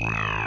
Yeah.